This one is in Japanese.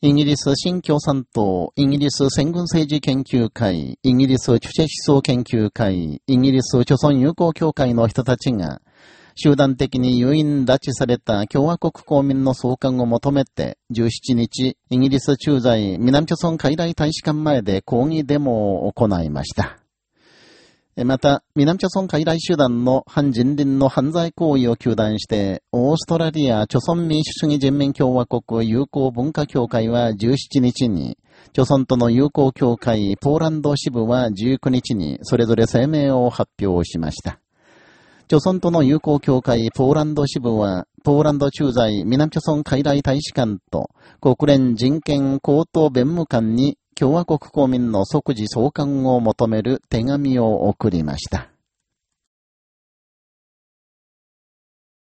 イギリス新共産党、イギリス戦軍政治研究会、イギリス著者思想研究会、イギリス著村友好協会の人たちが、集団的に誘引拉致された共和国公民の送還を求めて、17日、イギリス駐在南朝村海外大使館前で抗議デモを行いました。また、南朝村海外集団の反人倫の犯罪行為を求断して、オーストラリア朝村民主主義人民共和国友好文化協会は17日に、朝村との友好協会ポーランド支部は19日にそれぞれ声明を発表しました。朝村との友好協会ポーランド支部は、ポーランド駐在南朝村海外大使館と国連人権高等弁務官に共和国公民の即時送還を求める手紙を送りました。